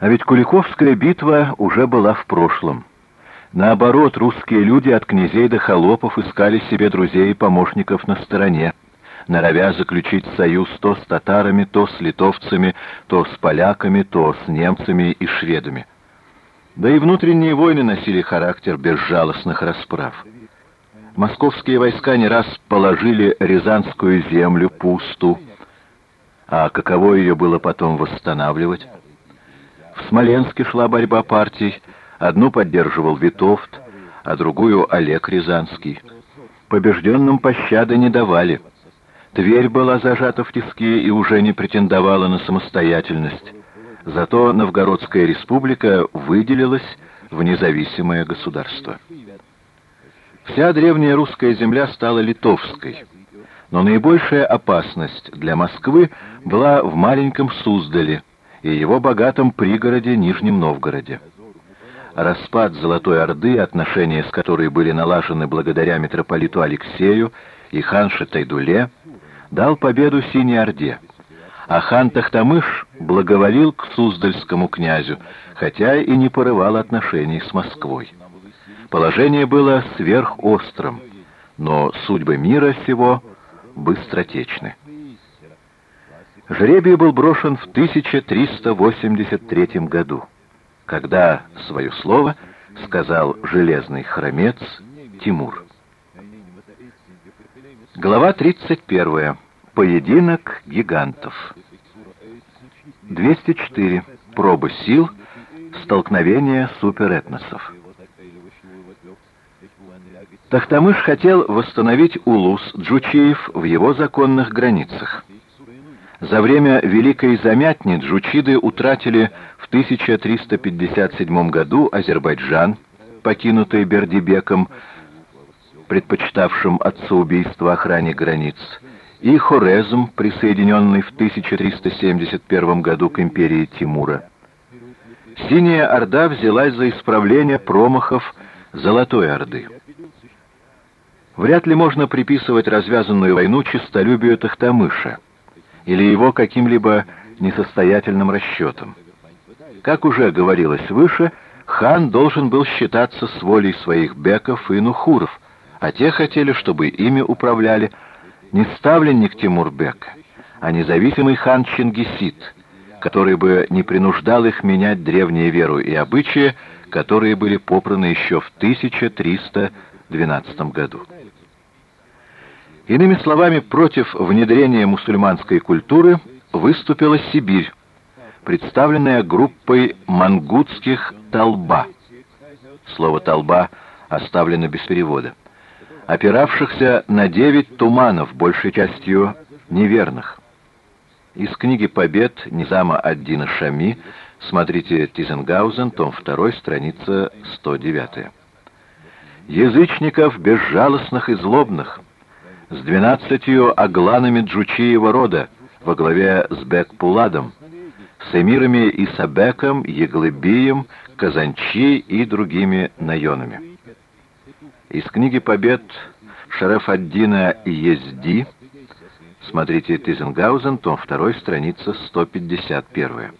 А ведь Куликовская битва уже была в прошлом. Наоборот, русские люди от князей до холопов искали себе друзей и помощников на стороне, норовя заключить союз то с татарами, то с литовцами, то с поляками, то с немцами и шведами. Да и внутренние войны носили характер безжалостных расправ. Московские войска не раз положили Рязанскую землю пусту, а каково ее было потом восстанавливать? Смоленске шла борьба партий, одну поддерживал Витовт, а другую Олег Рязанский. Побежденным пощады не давали. Тверь была зажата в тиски и уже не претендовала на самостоятельность. Зато Новгородская республика выделилась в независимое государство. Вся древняя русская земля стала литовской, но наибольшая опасность для Москвы была в маленьком Суздале и его богатом пригороде Нижнем Новгороде. Распад Золотой Орды, отношения с которой были налажены благодаря митрополиту Алексею и ханше Тайдуле, дал победу Синей Орде, а хан Тахтамыш благоволил к Суздальскому князю, хотя и не порывал отношений с Москвой. Положение было сверхострым, но судьбы мира сего быстротечны. Жребий был брошен в 1383 году, когда свое слово сказал железный хромец Тимур. Глава 31. Поединок гигантов. 204. Проба сил. Столкновение суперэтносов. Тахтамыш хотел восстановить Улус Джучиев в его законных границах. За время Великой Замятни джучиды утратили в 1357 году Азербайджан, покинутый Бердибеком, предпочитавшим отцеубийство охране границ, и Хорезм, присоединенный в 1371 году к империи Тимура. Синяя Орда взялась за исправление промахов Золотой Орды. Вряд ли можно приписывать развязанную войну честолюбию Тахтамыша или его каким-либо несостоятельным расчетам. Как уже говорилось выше, хан должен был считаться с волей своих беков и нухуров, а те хотели, чтобы ими управляли не ставленник Тимурбека, а независимый хан Чингисид, который бы не принуждал их менять древнюю веру и обычаи, которые были попраны еще в 1312 году. Иными словами, против внедрения мусульманской культуры выступила Сибирь, представленная группой мангутских «толба». Слово «толба» оставлено без перевода. Опиравшихся на девять туманов, большей частью неверных. Из книги «Побед» Низама ад-Дина Шами, смотрите Тизенгаузен, том 2, страница 109. Язычников безжалостных и злобных – с двенадцатью агланами Джучиева рода во главе с Бек-Пуладом, с эмирами Исабеком, Еглыбием, Казанчи и другими наенами. Из книги «Побед» Шарафаддина Езди, смотрите Тизенгаузен, том 2, страница 151.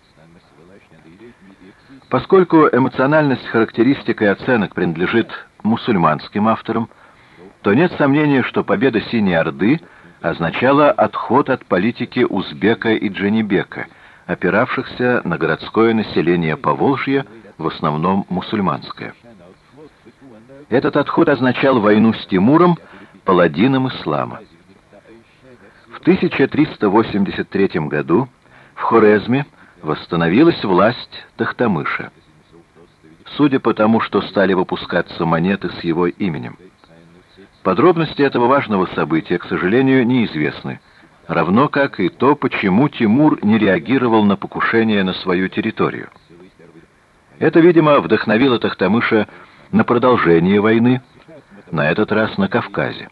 Поскольку эмоциональность характеристик и оценок принадлежит мусульманским авторам, то нет сомнения, что победа Синей Орды означала отход от политики Узбека и Джанибека, опиравшихся на городское население Поволжья, в основном мусульманское. Этот отход означал войну с Тимуром, паладином ислама. В 1383 году в Хорезме восстановилась власть Тахтамыша. Судя по тому, что стали выпускаться монеты с его именем. Подробности этого важного события, к сожалению, неизвестны, равно как и то, почему Тимур не реагировал на покушение на свою территорию. Это, видимо, вдохновило Тахтамыша на продолжение войны, на этот раз на Кавказе.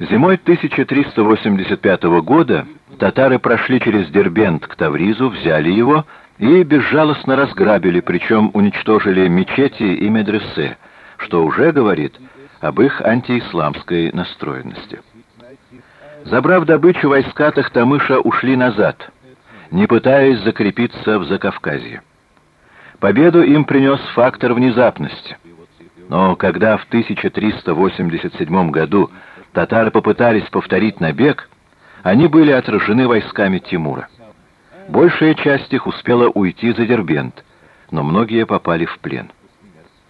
Зимой 1385 года татары прошли через Дербент к Тавризу, взяли его и безжалостно разграбили, причем уничтожили мечети и медресе, что уже говорит об их антиисламской настроенности. Забрав добычу, войска Тахтамыша ушли назад, не пытаясь закрепиться в Закавказье. Победу им принес фактор внезапности. Но когда в 1387 году татары попытались повторить набег, они были отражены войсками Тимура. Большая часть их успела уйти за Дербент, но многие попали в плен.